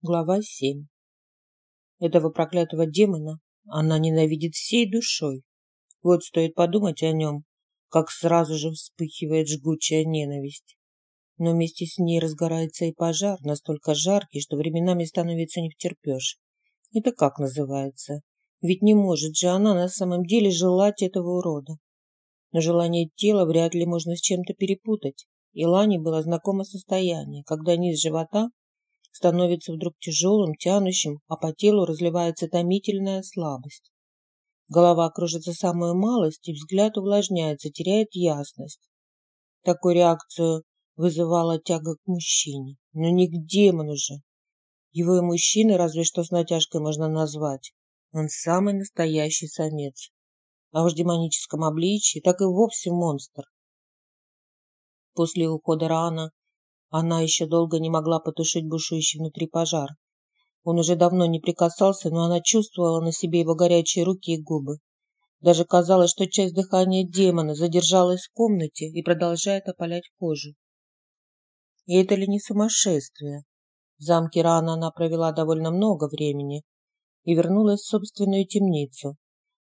Глава 7. Этого проклятого демона она ненавидит всей душой. Вот стоит подумать о нем, как сразу же вспыхивает жгучая ненависть. Но вместе с ней разгорается и пожар, настолько жаркий, что временами становится не втерпешь. Это как называется? Ведь не может же она на самом деле желать этого урода. Но желание тела вряд ли можно с чем-то перепутать. И Лане было знакомо состояние, когда низ живота становится вдруг тяжелым, тянущим, а по телу разливается томительная слабость. Голова кружится самую малость, и взгляд увлажняется, теряет ясность. Такую реакцию вызывала тяга к мужчине. Но не к демону же. Его и мужчины разве что с натяжкой можно назвать. Он самый настоящий самец. А уж в демоническом обличии так и вовсе монстр. После ухода Рана она еще долго не могла потушить бушующий внутри пожар. Он уже давно не прикасался, но она чувствовала на себе его горячие руки и губы. Даже казалось, что часть дыхания демона задержалась в комнате и продолжает опалять кожу. И это ли не сумасшествие? В замке Рана она провела довольно много времени и вернулась в собственную темницу,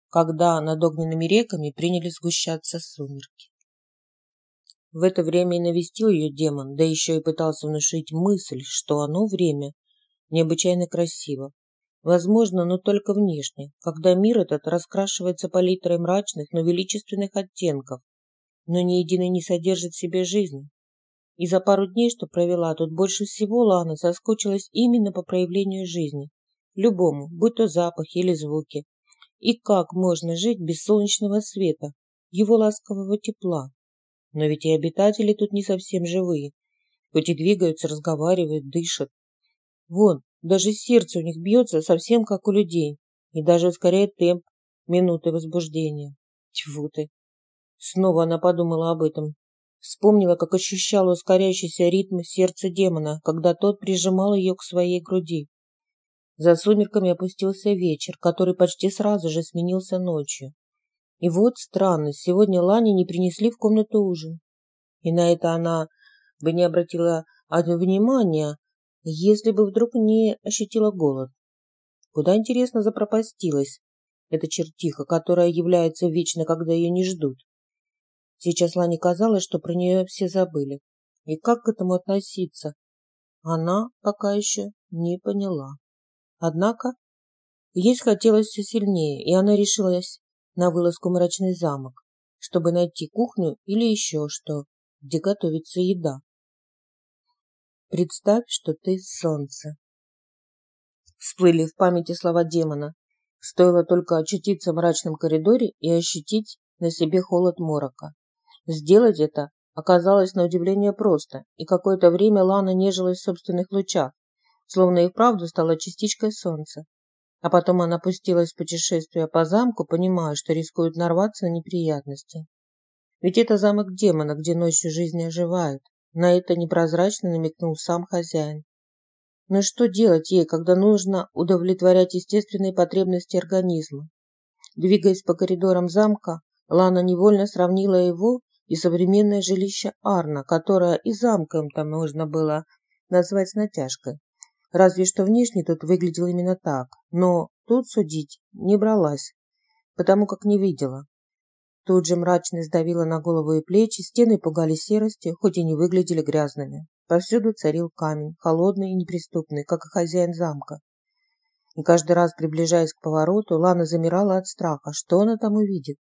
когда над огненными реками приняли сгущаться сумерки. В это время и навестил ее демон, да еще и пытался внушить мысль, что оно время необычайно красиво. Возможно, но только внешне, когда мир этот раскрашивается палитрой мрачных, но величественных оттенков, но ни единый не содержит в себе жизни. И за пару дней, что провела тут, больше всего Лана соскучилась именно по проявлению жизни. Любому, будь то запахи или звуки. И как можно жить без солнечного света, его ласкового тепла? Но ведь и обитатели тут не совсем живые. Хоть и двигаются, разговаривают, дышат. Вон, даже сердце у них бьется совсем как у людей. И даже ускоряет темп минуты возбуждения. Тьфу ты. Снова она подумала об этом. Вспомнила, как ощущала ускоряющийся ритм сердца демона, когда тот прижимал ее к своей груди. За сумерками опустился вечер, который почти сразу же сменился ночью. И вот странность, сегодня Лане не принесли в комнату ужин. И на это она бы не обратила внимания, если бы вдруг не ощутила голод. Куда, интересно, запропастилась эта чертиха, которая является вечно, когда ее не ждут. Сейчас Лане казалось, что про нее все забыли. И как к этому относиться, она пока еще не поняла. Однако есть хотелось все сильнее, и она решилась на вылазку мрачный замок, чтобы найти кухню или еще что, где готовится еда. Представь, что ты солнце. Всплыли в памяти слова демона. Стоило только очутиться в мрачном коридоре и ощутить на себе холод морока. Сделать это оказалось на удивление просто, и какое-то время Лана нежилась в собственных лучах, словно и вправду стала частичкой солнца. А потом она пустилась в путешествие по замку, понимая, что рискует нарваться на неприятности. Ведь это замок демона, где ночью жизнь оживает. На это непрозрачно намекнул сам хозяин. Но что делать ей, когда нужно удовлетворять естественные потребности организма? Двигаясь по коридорам замка, Лана невольно сравнила его и современное жилище Арна, которое и замком-то можно было назвать с натяжкой. Разве что внешне тут выглядел именно так, но тут судить не бралась, потому как не видела. Тут же мрачность давила на голову и плечи, стены пугали серостью, хоть и не выглядели грязными. Повсюду царил камень, холодный и неприступный, как и хозяин замка. И каждый раз, приближаясь к повороту, Лана замирала от страха, что она там увидит.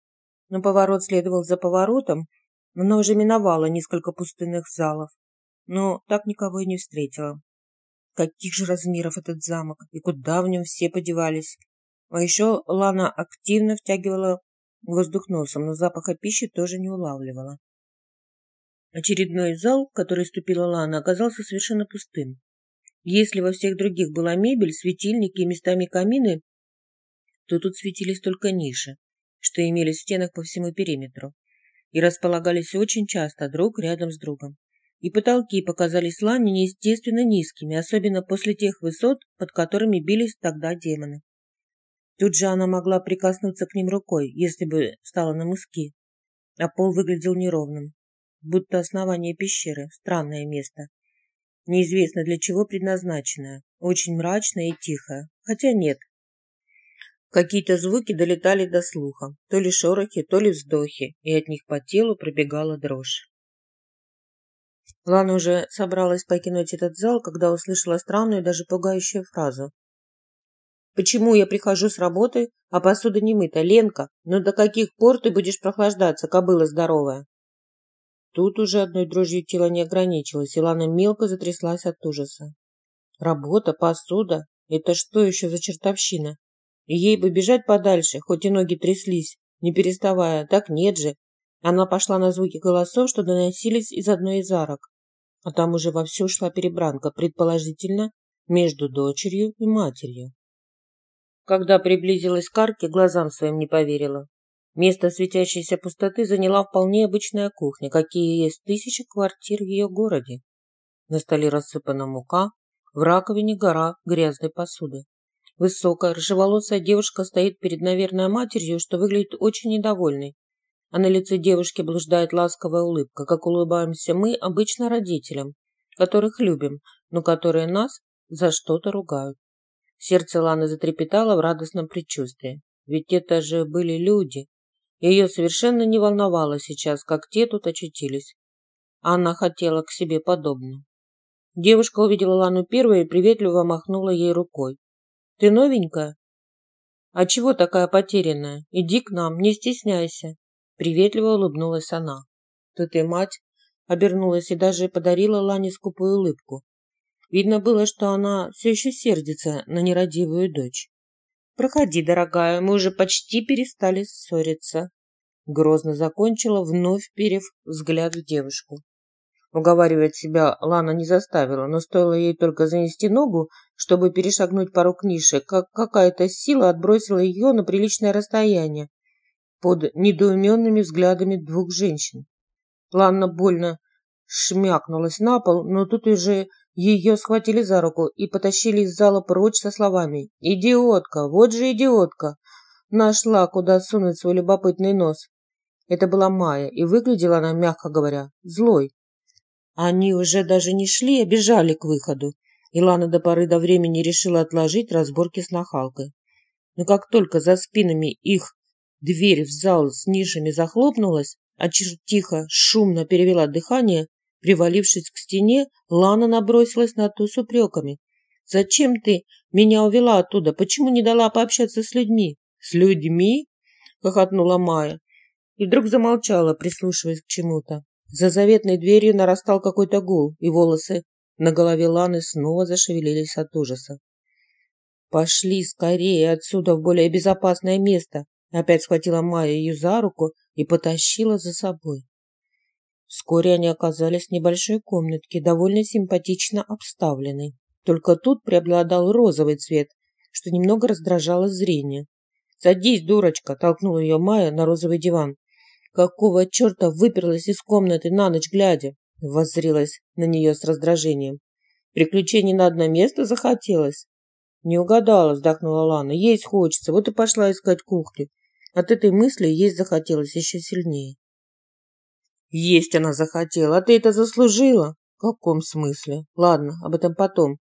Но поворот следовал за поворотом, она уже миновала несколько пустынных залов, но так никого и не встретила. Каких же размеров этот замок и куда в нем все подевались? А еще Лана активно втягивала воздух носом, но запаха пищи тоже не улавливала. Очередной зал, в который ступила Лана, оказался совершенно пустым. Если во всех других была мебель, светильники и местами камины, то тут светились только ниши, что имелись в стенах по всему периметру, и располагались очень часто друг рядом с другом и потолки показались Лане неестественно низкими, особенно после тех высот, под которыми бились тогда демоны. Тут же она могла прикоснуться к ним рукой, если бы стала на мыски, а пол выглядел неровным, будто основание пещеры, странное место. неизвестно для чего предназначенное, очень мрачное и тихое. Хотя нет. Какие-то звуки долетали до слуха, то ли шорохи, то ли вздохи, и от них по телу пробегала дрожь. Лана уже собралась покинуть этот зал, когда услышала странную, даже пугающую фразу. «Почему я прихожу с работы, а посуда не мыта? Ленка, ну до каких пор ты будешь прохлаждаться, кобыла здоровая?» Тут уже одной дрожью тела не ограничилось, и Лана мелко затряслась от ужаса. Работа, посуда – это что еще за чертовщина? Ей бы бежать подальше, хоть и ноги тряслись, не переставая, так нет же. Она пошла на звуки голосов, что доносились из одной из арок. А там уже вовсю шла перебранка, предположительно, между дочерью и матерью. Когда приблизилась к арке, глазам своим не поверила. Место светящейся пустоты заняла вполне обычная кухня, какие есть тысячи квартир в ее городе. На столе рассыпана мука, в раковине гора грязной посуды. Высокая, рыжеволосая девушка стоит перед, наверное, матерью, что выглядит очень недовольной. А на лице девушки блуждает ласковая улыбка, как улыбаемся мы обычно родителям, которых любим, но которые нас за что-то ругают. Сердце Ланы затрепетало в радостном предчувствии. Ведь это же были люди, ее совершенно не волновало сейчас, как те тут очутились. Она хотела к себе подобно. Девушка увидела Лану первой и приветливо махнула ей рукой. «Ты новенькая?» «А чего такая потерянная? Иди к нам, не стесняйся!» Приветливо улыбнулась она. Тут и мать обернулась и даже подарила Лане скупую улыбку. Видно было, что она все еще сердится на нерадивую дочь. «Проходи, дорогая, мы уже почти перестали ссориться», — грозно закончила, вновь перев взгляд в девушку. Уговаривать себя Лана не заставила, но стоило ей только занести ногу, чтобы перешагнуть пару книжек, как какая-то сила отбросила ее на приличное расстояние под недоуменными взглядами двух женщин. Лана больно шмякнулась на пол, но тут уже ее схватили за руку и потащили из зала прочь со словами «Идиотка! Вот же идиотка!» Нашла, куда сунуть свой любопытный нос. Это была Майя, и выглядела она, мягко говоря, злой. Они уже даже не шли, а бежали к выходу. И Лана до поры до времени решила отложить разборки с нахалкой. Но как только за спинами их дверь в зал с нишами захлопнулась, а чертиха шумно перевела дыхание, Привалившись к стене, Лана набросилась на ту с упреками. «Зачем ты меня увела оттуда? Почему не дала пообщаться с людьми?» «С людьми?» – хохотнула Майя. И вдруг замолчала, прислушиваясь к чему-то. За заветной дверью нарастал какой-то гул, и волосы на голове Ланы снова зашевелились от ужаса. «Пошли скорее отсюда в более безопасное место!» Опять схватила Майя ее за руку и потащила за собой. Вскоре они оказались в небольшой комнатке, довольно симпатично обставленной. Только тут преобладал розовый цвет, что немного раздражало зрение. «Садись, дурочка!» – толкнула ее Майя на розовый диван. «Какого черта выперлась из комнаты на ночь глядя?» – воззрилась на нее с раздражением. «Приключений на одно место захотелось?» «Не угадала», – вздохнула Лана. «Есть хочется, вот и пошла искать кухню». От этой мысли есть захотелось еще сильнее. Есть она захотела, а ты это заслужила. В каком смысле? Ладно, об этом потом.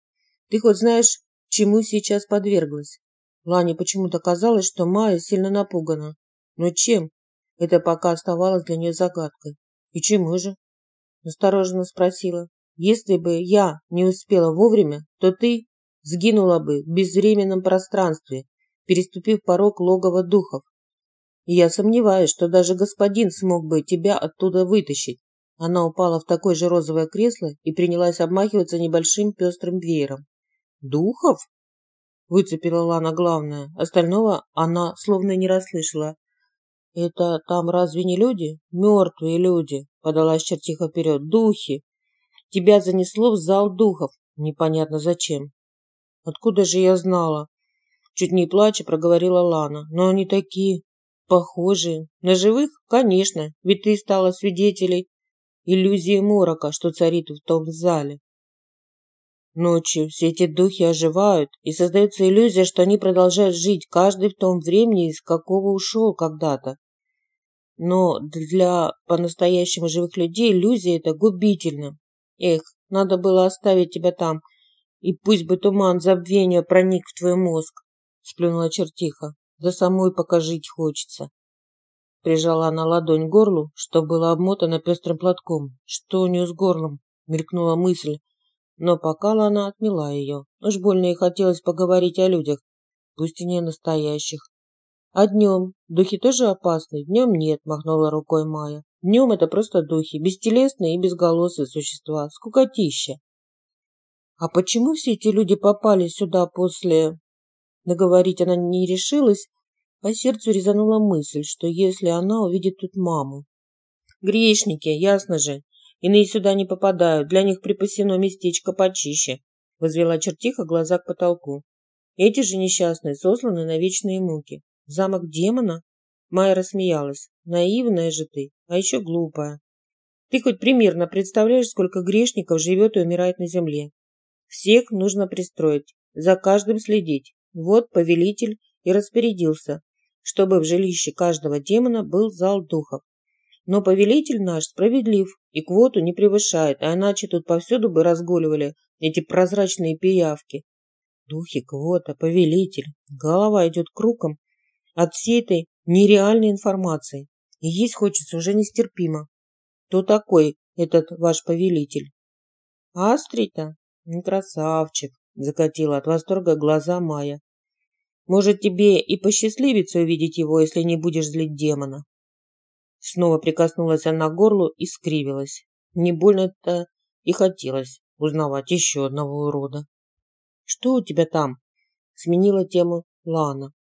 Ты хоть знаешь, чему сейчас подверглась? Лане почему-то казалось, что Майя сильно напугана. Но чем? Это пока оставалось для нее загадкой. И чему же? Осторожно спросила. Если бы я не успела вовремя, то ты сгинула бы в безвременном пространстве, переступив порог логова духов. Я сомневаюсь, что даже господин смог бы тебя оттуда вытащить. Она упала в такое же розовое кресло и принялась обмахиваться небольшим пестрым веером. «Духов?» – выцепила Лана главное. Остального она словно не расслышала. «Это там разве не люди? Мертвые люди!» – подалась чертиха вперед. «Духи! Тебя занесло в зал духов. Непонятно зачем». «Откуда же я знала?» Чуть не плача проговорила Лана. «Но они такие Похожие. На живых? Конечно, ведь ты стала свидетелей иллюзии морока, что царит в том зале. Ночью все эти духи оживают, и создается иллюзия, что они продолжают жить, каждый в том времени, из какого ушел когда-то. Но для по-настоящему живых людей иллюзия это губительно. Эх, Надо было оставить тебя там, и пусть бы туман забвения проник в твой мозг, сплюнула чертиха. Да самой пока жить хочется. Прижала она ладонь к горлу, что было обмотано пестрым платком. Что у нее с горлом? Мелькнула мысль. Но пока Лана отмела ее. Уж больно ей хотелось поговорить о людях, пусть и не настоящих. А днем? Духи тоже опасны? Днем нет, махнула рукой Майя. Днем это просто духи, бестелесные и безголосые существа, скукотища. А почему все эти люди попали сюда после... Договорить она не решилась, по сердцу резанула мысль, что если она увидит тут маму. Грешники, ясно же. Иные сюда не попадают, для них припасено местечко почище. Возвела чертиха глаза к потолку. Эти же несчастные сосланы на вечные муки. Замок демона? Майя рассмеялась. Наивная же ты, а еще глупая. Ты хоть примерно представляешь, сколько грешников живет и умирает на земле. Всех нужно пристроить, за каждым следить. Вот повелитель и распорядился, чтобы в жилище каждого демона был зал духов. Но повелитель наш справедлив и квоту не превышает, а иначе тут повсюду бы разгуливали эти прозрачные пиявки. Духи, квота, повелитель. Голова идет кругом от всей этой нереальной информации. И есть хочется уже нестерпимо. Кто такой этот ваш повелитель? Астрита? Красавчик, закатила от восторга глаза Майя. Может, тебе и посчастливится увидеть его, если не будешь злить демона. Снова прикоснулась она к горлу и скривилась. Не больно-то и хотелось узнавать еще одного урода. «Что у тебя там?» – сменила тему Лана.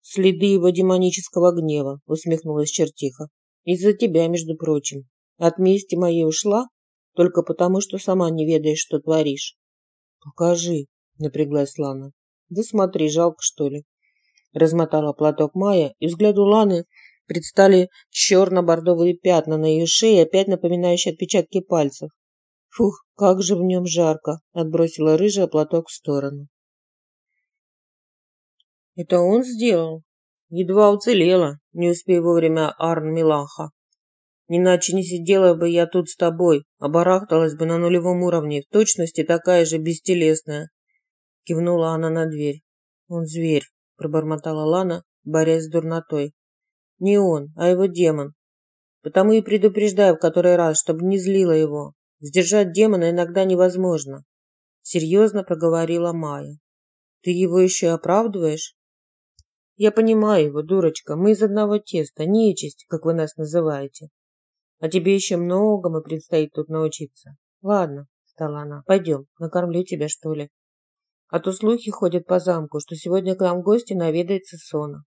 «Следы его демонического гнева», – усмехнулась чертиха. «Из-за тебя, между прочим. От мести моей ушла, только потому, что сама не ведаешь, что творишь». «Покажи», – напряглась Лана. Да смотри, жалко, что ли. Размотала платок Майя, и взгляду Ланы предстали черно-бордовые пятна на ее шее, опять напоминающие отпечатки пальцев. Фух, как же в нем жарко, отбросила рыжая платок в сторону. Это он сделал? Едва уцелела, не успев вовремя Арн Милаха. Иначе не сидела бы я тут с тобой, а барахталась бы на нулевом уровне, в точности такая же бестелесная, Кивнула она на дверь. «Он зверь», – пробормотала Лана, борясь с дурнотой. «Не он, а его демон. Потому и предупреждаю в который раз, чтобы не злила его. Сдержать демона иногда невозможно», – серьезно проговорила Майя. «Ты его еще и оправдываешь?» «Я понимаю его, дурочка. Мы из одного теста, нечисть, как вы нас называете. А тебе еще многому предстоит тут научиться. Ладно, стала она, пойдем, накормлю тебя, что ли. А то слухи ходят по замку, что сегодня к нам в гости наведается Сона.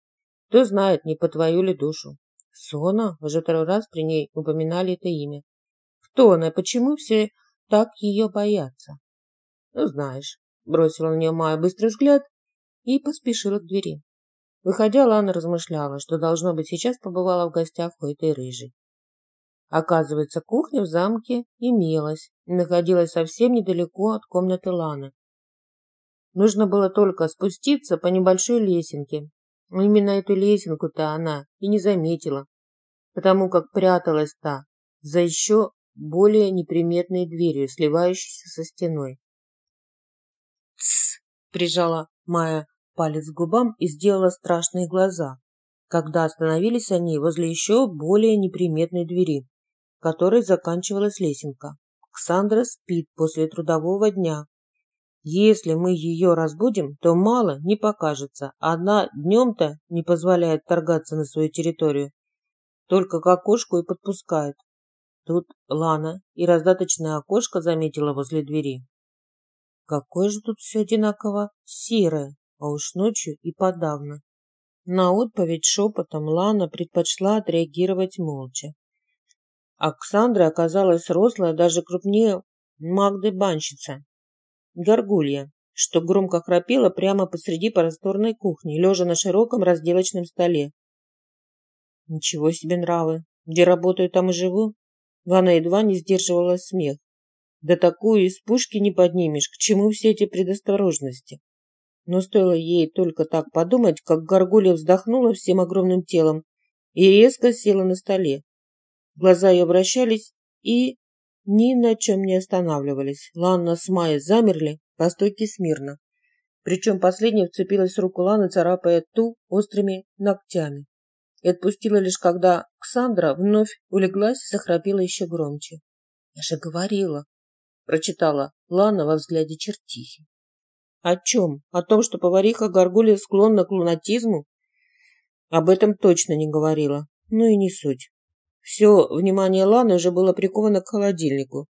Кто знает, не по твою ли душу. Сона? Уже второй раз при ней упоминали это имя. Кто она почему все так ее боятся? Ну, знаешь, бросила на нее Майя быстрый взгляд и поспешила к двери. Выходя, Лана размышляла, что, должно быть, сейчас побывала в гостях у этой рыжей. Оказывается, кухня в замке имелась и находилась совсем недалеко от комнаты Ланы. Нужно было только спуститься по небольшой лесенке. Но именно эту лесенку-то она и не заметила, потому как пряталась та за еще более неприметной дверью, сливающейся со стеной. «Тсс!» – прижала Майя палец к губам и сделала страшные глаза, когда остановились они возле еще более неприметной двери, которой заканчивалась лесенка. Ксандра спит после трудового дня, если мы ее разбудим, то мало не покажется. Она днем-то не позволяет торгаться на свою территорию. Только к окошку и подпускает. Тут Лана и раздаточное окошко заметила возле двери. Какое же тут все одинаково серое, а уж ночью и подавно. На отповедь шепотом Лана предпочла отреагировать молча. Оксандра оказалась рослая даже крупнее Магды Банщицы горгулья, что громко храпела прямо посреди просторной кухни, лежа на широком разделочном столе. Ничего себе нравы. Где работаю, там и живу. Вана едва не сдерживала смех. Да такую из пушки не поднимешь, к чему все эти предосторожности. Но стоило ей только так подумать, как горгулья вздохнула всем огромным телом и резко села на столе. Глаза ее вращались и ни на чем не останавливались. Ланна с Майей замерли по стойке смирно. Причем последняя вцепилась в руку Ланы, царапая ту острыми ногтями. И отпустила лишь, когда Ксандра вновь улеглась и захрапела еще громче. «Я же говорила», – прочитала Лана во взгляде чертихи. «О чем? О том, что повариха Гаргулия склонна к лунатизму?» «Об этом точно не говорила. Ну и не суть. Все внимание Ланы уже было приковано к холодильнику.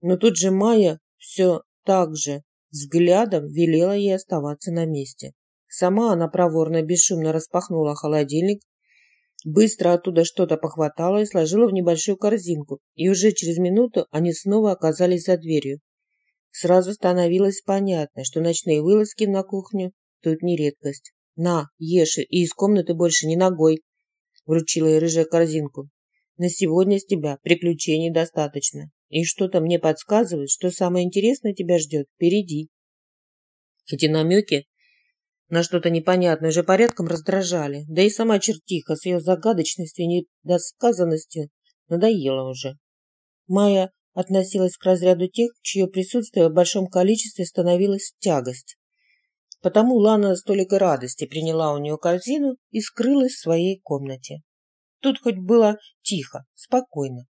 Но тут же Майя все так же взглядом велела ей оставаться на месте. Сама она проворно, бесшумно распахнула холодильник, быстро оттуда что-то похватала и сложила в небольшую корзинку, и уже через минуту они снова оказались за дверью. Сразу становилось понятно, что ночные вылазки на кухню тут не редкость. «На, ешь, и из комнаты больше не ногой», вручила ей рыжая корзинку. На сегодня с тебя приключений достаточно. И что-то мне подсказывает, что самое интересное тебя ждет впереди. Эти намеки на что-то непонятное уже порядком раздражали, да и сама чертиха с ее загадочностью и недосказанностью надоела уже. Майя относилась к разряду тех, чье присутствие в большом количестве становилось тягость. Потому Лана с толикой радости приняла у нее корзину и скрылась в своей комнате. Тут хоть было тихо, спокойно.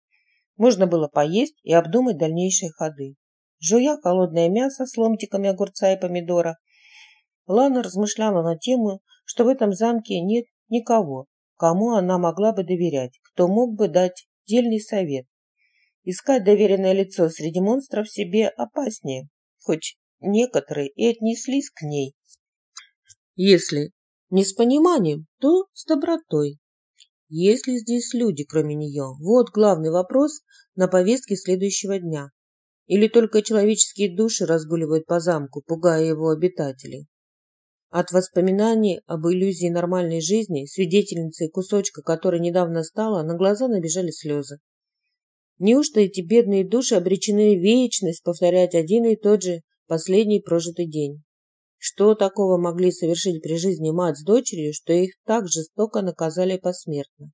Можно было поесть и обдумать дальнейшие ходы. Жуя холодное мясо с ломтиками огурца и помидора, Лана размышляла на тему, что в этом замке нет никого, кому она могла бы доверять, кто мог бы дать дельный совет. Искать доверенное лицо среди монстров себе опаснее, хоть некоторые и отнеслись к ней если не с пониманием, то с добротой. Есть ли здесь люди, кроме нее? Вот главный вопрос на повестке следующего дня. Или только человеческие души разгуливают по замку, пугая его обитателей? От воспоминаний об иллюзии нормальной жизни, свидетельницей кусочка которой недавно стала, на глаза набежали слезы. Неужто эти бедные души обречены вечность повторять один и тот же последний прожитый день? Что такого могли совершить при жизни мать с дочерью, что их так жестоко наказали посмертно?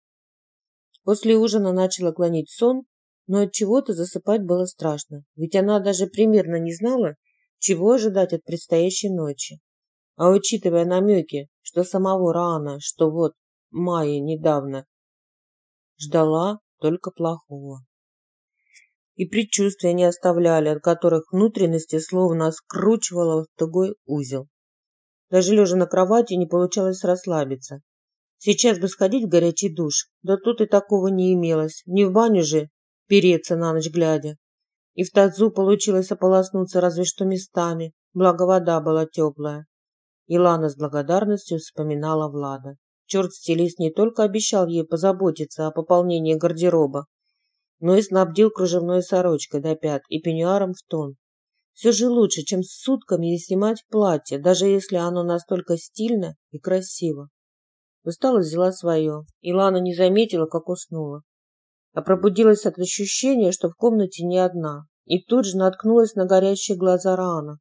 После ужина начала клонить сон, но от чего-то засыпать было страшно, ведь она даже примерно не знала, чего ожидать от предстоящей ночи. А учитывая намеки, что самого Раана, что вот Майя недавно ждала только плохого и предчувствия не оставляли, от которых внутренности словно скручивало в тугой узел. Даже лежа на кровати не получалось расслабиться. Сейчас бы сходить в горячий душ, да тут и такого не имелось, не в баню же переться на ночь глядя. И в тазу получилось ополоснуться разве что местами, благо вода была теплая. Илана с благодарностью вспоминала Влада. Черт-стилист не только обещал ей позаботиться о пополнении гардероба, но и снабдил кружевной сорочкой до пят и пеньюаром в тон. Все же лучше, чем с сутками не снимать платье, даже если оно настолько стильно и красиво. Усталость взяла свое, и Лана не заметила, как уснула. А пробудилась от ощущения, что в комнате не одна, и тут же наткнулась на горящие глаза Раана.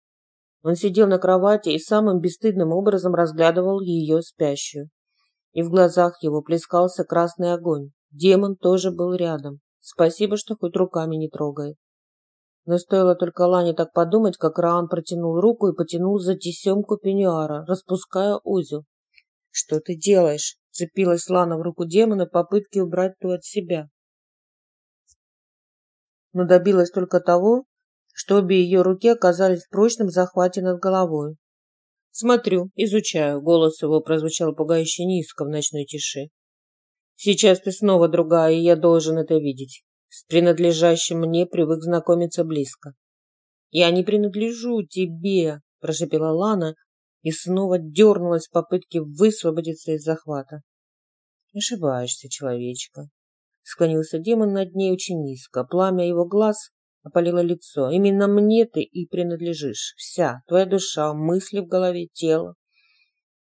Он сидел на кровати и самым бесстыдным образом разглядывал ее спящую. И в глазах его плескался красный огонь. Демон тоже был рядом. Спасибо, что хоть руками не трогает. Но стоило только Лане так подумать, как Раан протянул руку и потянул за тесемку пеньюара, распуская узел. «Что ты делаешь?» – цепилась Лана в руку демона в попытке убрать ту от себя. Но добилась только того, что обе ее руки оказались в прочном захвате над головой. «Смотрю, изучаю», – голос его прозвучал пугающе низко в ночной тиши. Сейчас ты снова другая, и я должен это видеть. С принадлежащим мне привык знакомиться близко. Я не принадлежу тебе, прошепела Лана и снова дернулась в попытке высвободиться из захвата. Ошибаешься, человечка. Склонился демон над ней очень низко. Пламя его глаз опалило лицо. Именно мне ты и принадлежишь. Вся твоя душа, мысли в голове, тело.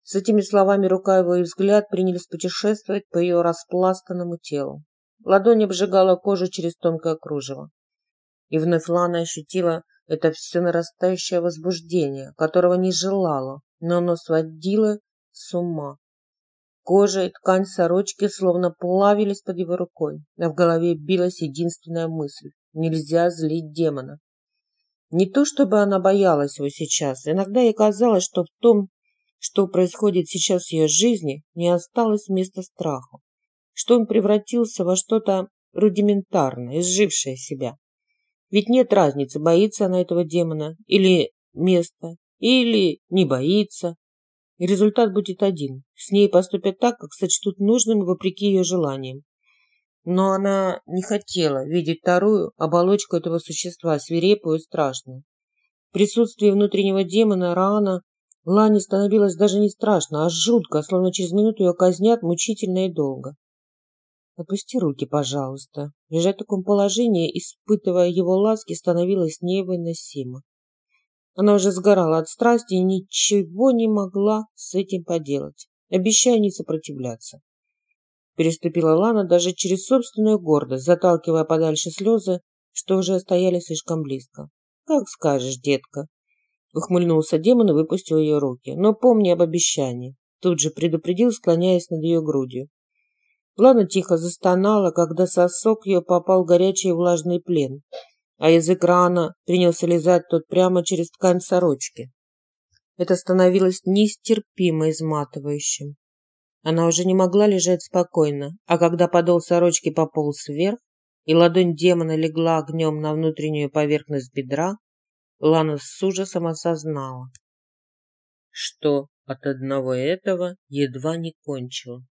С этими словами рука его и взгляд принялись путешествовать по ее распластанному телу. Ладонь обжигала кожу через тонкое кружево. И вновь Лана ощутила это все нарастающее возбуждение, которого не желала, но оно сводило с ума. Кожа и ткань сорочки словно плавились под его рукой, а в голове билась единственная мысль – Нельзя злить демона. Не то чтобы она боялась его сейчас, иногда ей казалось, что в том, что происходит сейчас в ее жизни, не осталось места страху, что он превратился во что-то рудиментарное, изжившее себя. Ведь нет разницы, боится она этого демона или места, или не боится. Результат будет один. С ней поступят так, как сочтут нужным вопреки ее желаниям. Но она не хотела видеть вторую оболочку этого существа, свирепую и страшную. В присутствии внутреннего демона Раана Лане становилось даже не страшно, а жутко, словно через минуту ее казнят мучительно и долго. «Опусти руки, пожалуйста». Лежать в таком положении, испытывая его ласки, становилось невыносимо. Она уже сгорала от страсти и ничего не могла с этим поделать, обещая не сопротивляться. Переступила Лана даже через собственную гордость, заталкивая подальше слезы, что уже стояли слишком близко. «Как скажешь, детка», Ухмыльнулся демон и выпустил ее руки. Но помни об обещании. Тут же предупредил, склоняясь над ее грудью. Лана тихо застонала, когда сосок ее попал в горячий и влажный плен, а язык рана принялся лизать тот прямо через ткань сорочки. Это становилось нестерпимо изматывающим. Она уже не могла лежать спокойно, а когда подол сорочки пополз вверх, и ладонь демона легла огнем на внутреннюю поверхность бедра, Лана с ужасом осознала, что от одного этого едва не кончила.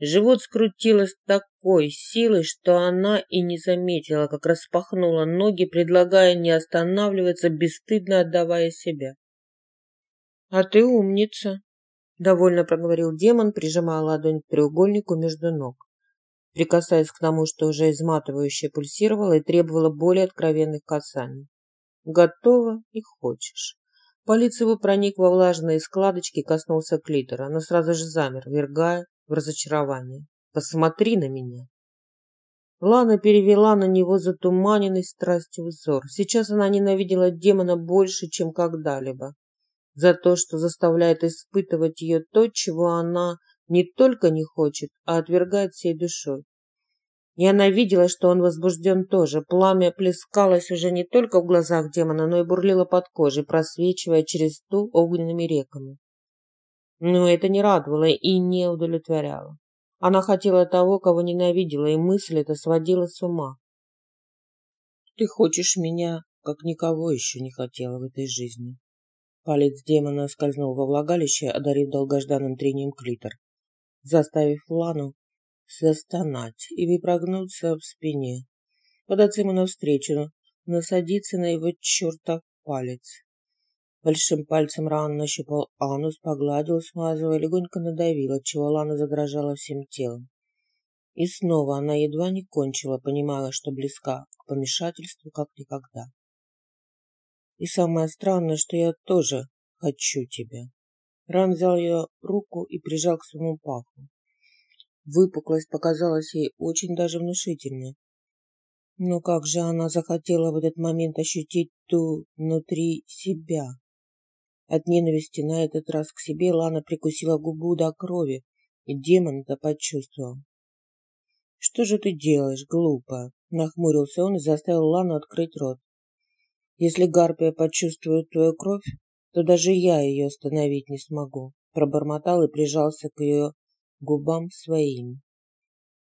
Живот скрутило такой силой, что она и не заметила, как распахнула ноги, предлагая не останавливаться, бесстыдно отдавая себя. «А ты умница», — довольно проговорил демон, прижимая ладонь к треугольнику между ног, прикасаясь к тому, что уже изматывающе пульсировало и требовало более откровенных касаний. Готова и хочешь. Его проник во влажные складочки и коснулся клитора, но сразу же замер, вергая в разочарование. «Посмотри на меня!» Лана перевела на него затуманенный страстью взор. Сейчас она ненавидела демона больше, чем когда-либо. За то, что заставляет испытывать ее то, чего она не только не хочет, а отвергает всей душой. И она видела, что он возбужден тоже. Пламя плескалось уже не только в глазах демона, но и бурлило под кожей, просвечивая через ту огненными реками. Но это не радовало и не удовлетворяло. Она хотела того, кого ненавидела, и мысль эта сводила с ума. «Ты хочешь меня, как никого еще не хотела в этой жизни». Палец демона скользнул во влагалище, одарив долгожданным трением клитор, заставив Лану застонать и выпрыгнуться в спине, податься ему навстречу, насадиться на его чертов палец. Большим пальцем Ран нащупал анус, погладил, смазывая, легонько надавил, отчего Лана задрожала всем телом. И снова она едва не кончила, понимая, что близка к помешательству как никогда. И самое странное, что я тоже хочу тебя. Ран взял ее руку и прижал к своему паху. Выпуклость показалась ей очень даже внушительной. Но как же она захотела в этот момент ощутить ту внутри себя? От ненависти на этот раз к себе Лана прикусила губу до крови, и демон это почувствовал. «Что же ты делаешь, глупо?» – нахмурился он и заставил Лану открыть рот. «Если Гарпия почувствует твою кровь, то даже я ее остановить не смогу», – пробормотал и прижался к ее губам своим.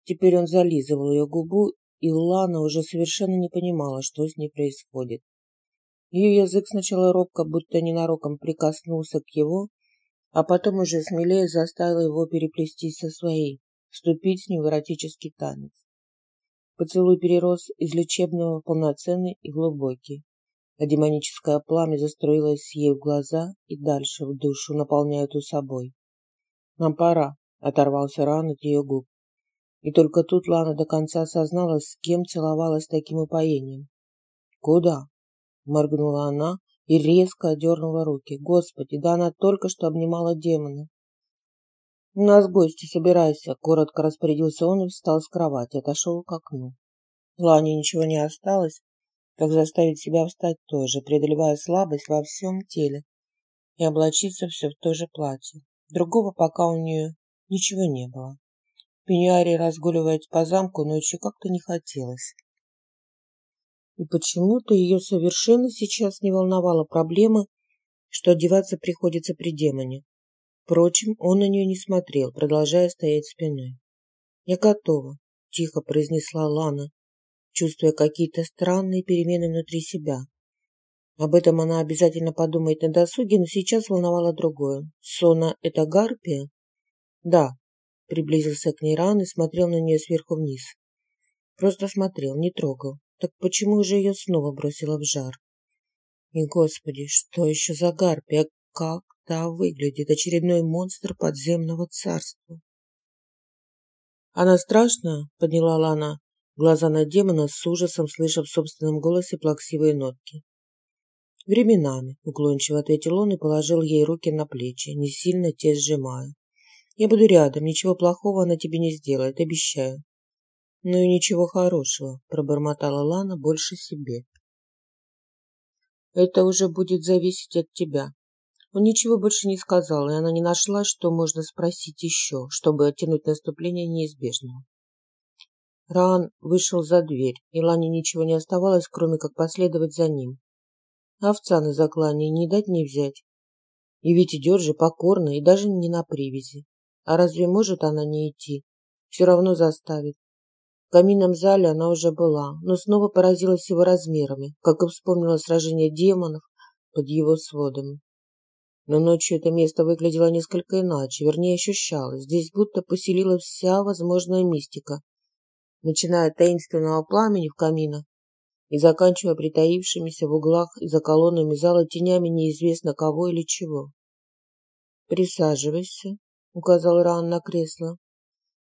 Теперь он зализывал ее губу, и Лана уже совершенно не понимала, что с ней происходит. Ее язык сначала робко, будто ненароком прикоснулся к его, а потом уже смелее заставил его переплестись со своей, вступить с ним в эротический танец. Поцелуй перерос из лечебного полноценный и глубокий, а демоническое пламя застроилось ей в глаза и дальше в душу, наполняя ту собой. «Нам пора», Оторвался ран от ее губ. И только тут Лана до конца осознала, с кем целовалась таким упоением. «Куда?» – моргнула она и резко одернула руки. «Господи, да она только что обнимала демона!» «У нас гости, собирайся!» – коротко распорядился он и встал с кровати, отошел к окну. Лане ничего не осталось, как заставить себя встать тоже, преодолевая слабость во всем теле и облачиться все в то же платье. Другого пока у нее Ничего не было. В пеньюаре разгуливать по замку ночью как-то не хотелось. И почему-то ее совершенно сейчас не волновала проблема, что одеваться приходится при демоне. Впрочем, он на нее не смотрел, продолжая стоять спиной. «Я готова», – тихо произнесла Лана, чувствуя какие-то странные перемены внутри себя. Об этом она обязательно подумает на досуге, но сейчас волновало другое. «Сона – это гарпия?» «Да», – приблизился к ней Ран и смотрел на нее сверху вниз. Просто смотрел, не трогал. Так почему же ее снова бросило в жар? И, господи, что еще за гарпия? Как та выглядит? Очередной монстр подземного царства. Она страшная, подняла Лана глаза на демона с ужасом, слыша в собственном голосе плаксивые нотки. «Временами», — уклончиво ответил он и положил ей руки на плечи, не сильно те сжимая. «Я буду рядом, ничего плохого она тебе не сделает, обещаю». «Ну и ничего хорошего», – пробормотала Лана больше себе. «Это уже будет зависеть от тебя». Он ничего больше не сказал, и она не нашла, что можно спросить еще, чтобы оттянуть наступление неизбежного. Раан вышел за дверь, и Лане ничего не оставалось, кроме как последовать за ним. Овца на заклане не дать не взять. И ведь идет же покорно и даже не на привязи. А разве может она не идти? Все равно заставит. В каминном зале она уже была, но снова поразилась его размерами, как и вспомнила сражение демонов под его сводами. Но ночью это место выглядело несколько иначе, вернее ощущалось. Здесь будто поселилась вся возможная мистика, начиная от таинственного пламени в каминах и заканчивая притаившимися в углах и за колоннами зала тенями неизвестно кого или чего. «Присаживайся», — указал Ран на кресло.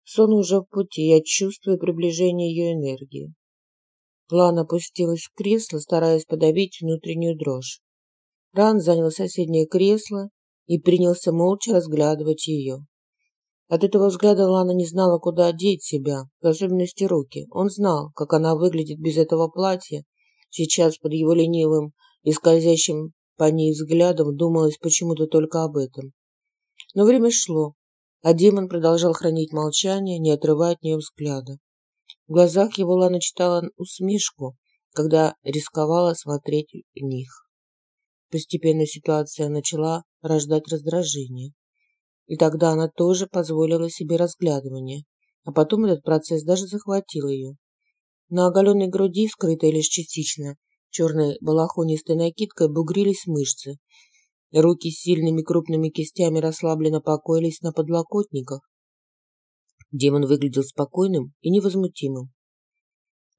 Сон уже в пути, я чувствую приближение ее энергии. Лана опустилась в кресло, стараясь подавить внутреннюю дрожь. Ран занял соседнее кресло и принялся молча разглядывать ее. От этого взгляда Лана не знала, куда одеть себя, в особенности руки. Он знал, как она выглядит без этого платья. Сейчас под его ленивым и скользящим по ней взглядом думалось почему-то только об этом. Но время шло, а демон продолжал хранить молчание, не отрывая от нее взгляда. В глазах его Лана читала усмешку, когда рисковала смотреть в них. Постепенно ситуация начала рождать раздражение. И тогда она тоже позволила себе разглядывание, а потом этот процесс даже захватил ее. На оголенной груди, скрытой лишь частично, черной балахонистой накидкой бугрились мышцы, Руки с сильными крупными кистями расслабленно покоились на подлокотниках. Демон выглядел спокойным и невозмутимым.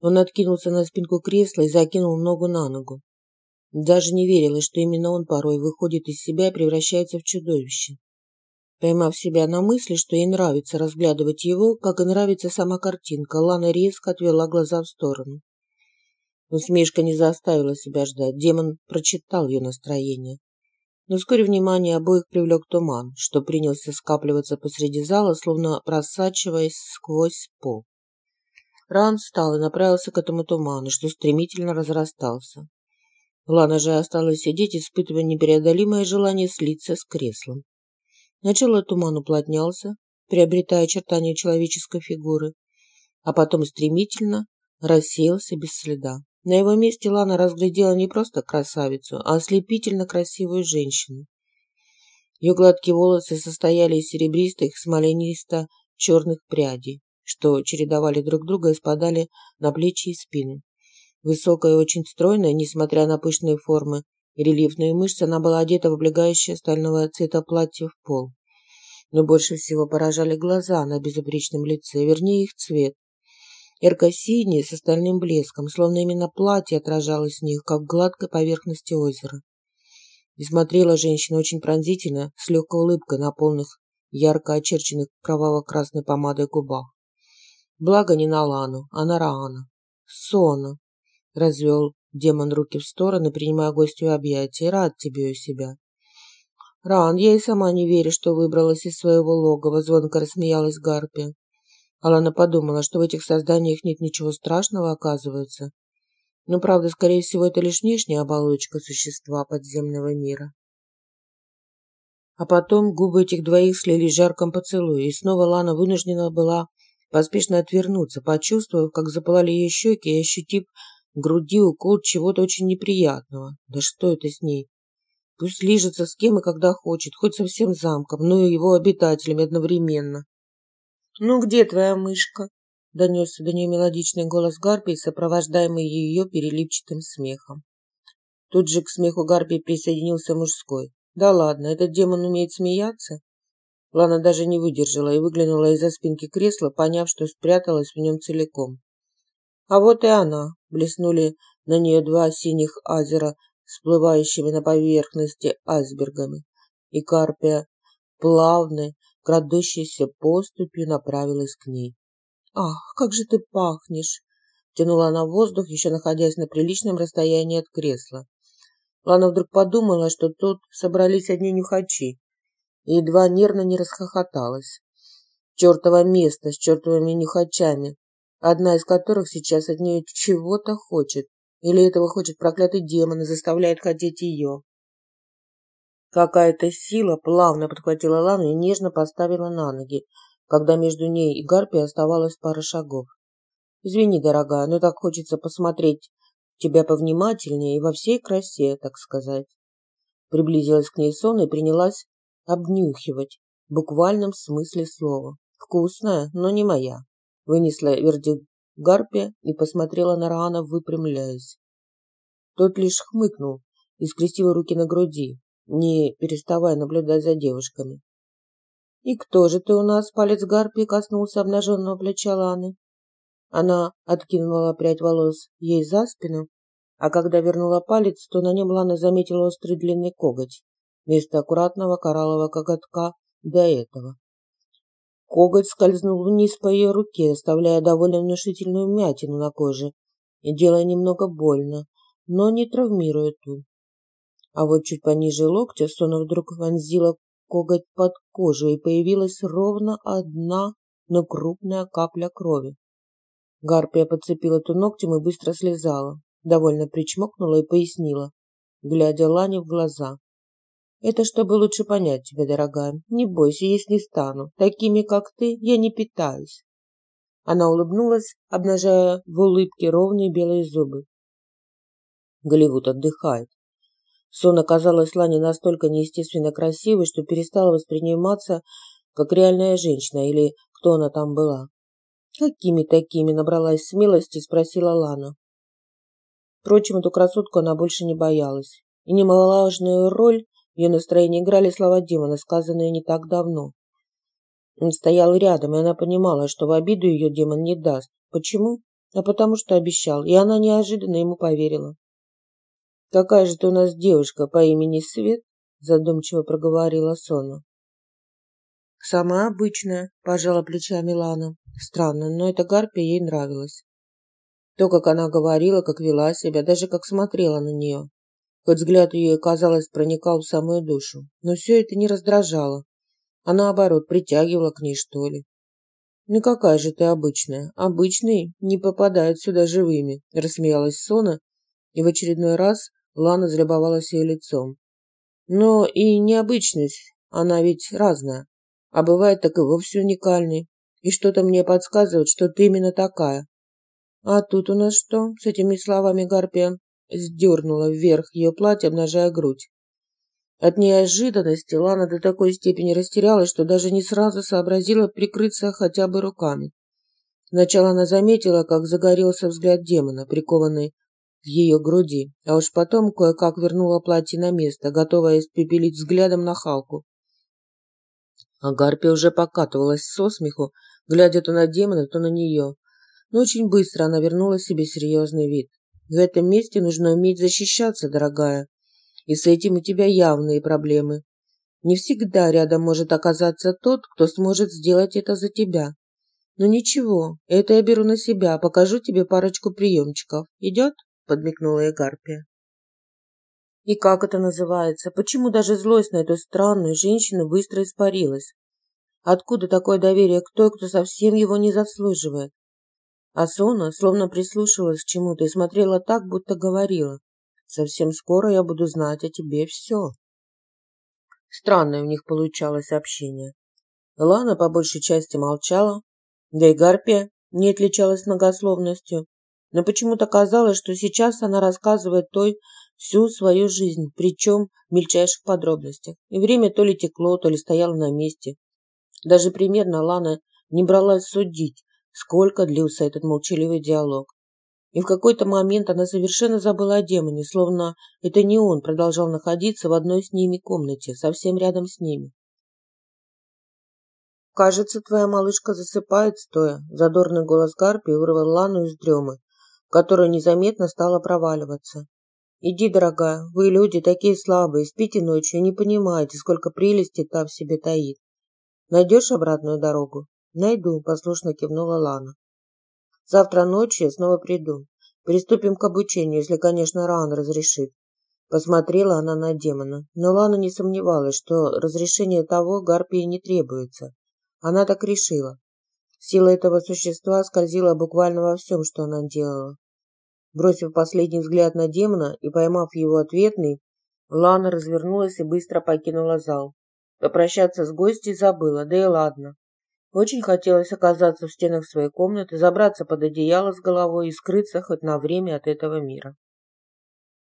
Он откинулся на спинку кресла и закинул ногу на ногу. Даже не верилось, что именно он порой выходит из себя и превращается в чудовище. Поймав себя на мысли, что ей нравится разглядывать его, как и нравится сама картинка, Лана резко отвела глаза в сторону. Усмешка не заставила себя ждать. Демон прочитал ее настроение. Но вскоре внимание обоих привлек туман, что принялся скапливаться посреди зала, словно просачиваясь сквозь пол. Ран встал и направился к этому туману, что стремительно разрастался. Лана же осталась сидеть, испытывая непреодолимое желание слиться с креслом. Сначала туман уплотнялся, приобретая очертания человеческой фигуры, а потом стремительно рассеялся без следа. На его месте Лана разглядела не просто красавицу, а ослепительно красивую женщину. Ее гладкие волосы состояли из серебристых, смоленисто-черных прядей, что чередовали друг друга и спадали на плечи и спину. Высокая и очень стройная, несмотря на пышные формы и рельефные мышцы, она была одета в облегающее стального цвета платье в пол. Но больше всего поражали глаза на безупречном лице, вернее их цвет ярко-синие с остальным блеском, словно именно платье отражалось в них, как в гладкой поверхности озера. И смотрела женщина очень пронзительно, с легкой улыбкой на полных, ярко очерченных кроваво-красной помадой губах. Благо не на Лану, а на Раана. «Сона!» — развел демон руки в стороны, принимая гостью объятия. «Рад тебе у себя». «Ран, я и сама не верю, что выбралась из своего логова», — звонко рассмеялась Гарпия. Алана подумала, что в этих созданиях нет ничего страшного, оказывается. Но, правда, скорее всего, это лишь внешняя оболочка существа подземного мира. А потом губы этих двоих слились в жарком поцелуе, и снова Лана вынуждена была поспешно отвернуться, почувствовав, как запылали ее щеки и ощутив В груди укол чего-то очень неприятного. Да что это с ней? Пусть лижется с кем и когда хочет, хоть со всем замком, но и его обитателями одновременно. «Ну где твоя мышка?» – донесся до нее мелодичный голос Гарпии, сопровождаемый ее переливчатым смехом. Тут же к смеху Гарпии присоединился мужской. «Да ладно, этот демон умеет смеяться?» Лана даже не выдержала и выглянула из-за спинки кресла, поняв, что спряталась в нем целиком. А вот и она. Блеснули на нее два синих азера всплывающими на поверхности айсбергами, и Карпия плавной, крадущейся поступью направилась к ней. «Ах, как же ты пахнешь!» Тянула она воздух, еще находясь на приличном расстоянии от кресла. Лана вдруг подумала, что тут собрались одни нюхачи, и едва нервно не расхохоталась. Чертово место с чертовыми нюхачами, одна из которых сейчас от нее чего-то хочет, или этого хочет проклятый демон и заставляет хотеть ее. Какая-то сила плавно подхватила Лану и нежно поставила на ноги, когда между ней и Гарпией оставалось пара шагов. «Извини, дорогая, но так хочется посмотреть тебя повнимательнее и во всей красе, так сказать». Приблизилась к ней сон и принялась обнюхивать, в буквальном смысле слова. «Вкусная, но не моя», – вынесла вердикт Гарпия и посмотрела на Раана, выпрямляясь. Тот лишь хмыкнул и скрестил руки на груди, не переставая наблюдать за девушками. «И кто же ты у нас?» – палец Гарпии коснулся обнаженного плеча Ланы. Она откинула прядь волос ей за спину, а когда вернула палец, то на нем Лана заметила острый длинный коготь вместо аккуратного кораллового коготка до этого. Коготь скользнул вниз по ее руке, оставляя довольно внушительную мятину на коже и делая немного больно, но не травмируя ту. А вот чуть пониже локтя Сона вдруг вонзила коготь под кожу, и появилась ровно одна, но крупная капля крови. Гарпия подцепила ту ногтем и быстро слезала, довольно причмокнула и пояснила, глядя Лане в глаза. Это чтобы лучше понять тебя, дорогая. Не бойся, не стану. Такими, как ты, я не питаюсь. Она улыбнулась, обнажая в улыбке ровные белые зубы. Голливуд отдыхает. Сон оказалась Лане настолько неестественно красивой, что перестала восприниматься как реальная женщина или кто она там была. Какими такими набралась смелости, спросила Лана. Впрочем, эту красотку она больше не боялась. И немаловажную роль в ее настроении играли слова демона, сказанные не так давно. Он стоял рядом, и она понимала, что в обиду ее демон не даст. Почему? А потому что обещал, и она неожиданно ему поверила. «Какая же у нас девушка по имени Свет?» задумчиво проговорила Сона. «Самая обычная», – пожала плечами Лана. Странно, но эта гарпия ей нравилась. То, как она говорила, как вела себя, даже как смотрела на нее. Хоть взгляд ее, казалось, проникал в самую душу. Но все это не раздражало, а наоборот притягивало к ней, что ли. «Ну какая же ты обычная? Обычные не попадают сюда живыми», – рассмеялась Сона, и в очередной раз Лана залюбовалась ее лицом. «Но и необычность, она ведь разная, а бывает так и вовсе уникальной, и что-то мне подсказывает, что ты именно такая». «А тут у нас что?» – с этими словами Гарпия сдернула вверх ее платье, обнажая грудь. От неожиданности Лана до такой степени растерялась, что даже не сразу сообразила прикрыться хотя бы руками. Сначала она заметила, как загорелся взгляд демона, прикованный в ее груди, а уж потом кое-как вернула платье на место, готовая испепелить взглядом на Халку. А Гарпия уже покатывалась со смеху, глядя то на демона, то на нее. Но очень быстро она вернула себе серьезный вид. В этом месте нужно уметь защищаться, дорогая. И с этим у тебя явные проблемы. Не всегда рядом может оказаться тот, кто сможет сделать это за тебя. Но ничего, это я беру на себя, покажу тебе парочку приемчиков. Идет? Подмигнула ей Гарпия. И как это называется? Почему даже злость на эту странную женщину быстро испарилась? Откуда такое доверие к той, кто совсем его не заслуживает? А Сона словно прислушивалась к чему-то и смотрела так, будто говорила. «Совсем скоро я буду знать о тебе все». Странное у них получалось общение. Лана по большей части молчала, да и Гарпия не отличалась многословностью. Но почему-то казалось, что сейчас она рассказывает той всю свою жизнь, причем в мельчайших подробностях. И время то ли текло, то ли стояло на месте. Даже примерно Лана не бралась судить, сколько длился этот молчаливый диалог. И в какой-то момент она совершенно забыла о демоне, словно это не он продолжал находиться в одной с ними комнате, совсем рядом с ними. «Кажется, твоя малышка засыпает стоя», – задорный голос Гарпи вырвал Лану из дремы, в которую незаметно стала проваливаться. «Иди, дорогая, вы, люди, такие слабые, спите ночью и не понимаете, сколько прелести та в себе таит. Найдешь обратную дорогу?» «Найду», – послушно кивнула Лана. «Завтра ночью я снова приду. Приступим к обучению, если, конечно, Ран разрешит». Посмотрела она на демона, но Лана не сомневалась, что разрешение того Гарпии не требуется. Она так решила. Сила этого существа скользила буквально во всем, что она делала. Бросив последний взгляд на демона и поймав его ответный, Лана развернулась и быстро покинула зал. Попрощаться с гостьей забыла, да и ладно. Очень хотелось оказаться в стенах своей комнаты, забраться под одеяло с головой и скрыться хоть на время от этого мира.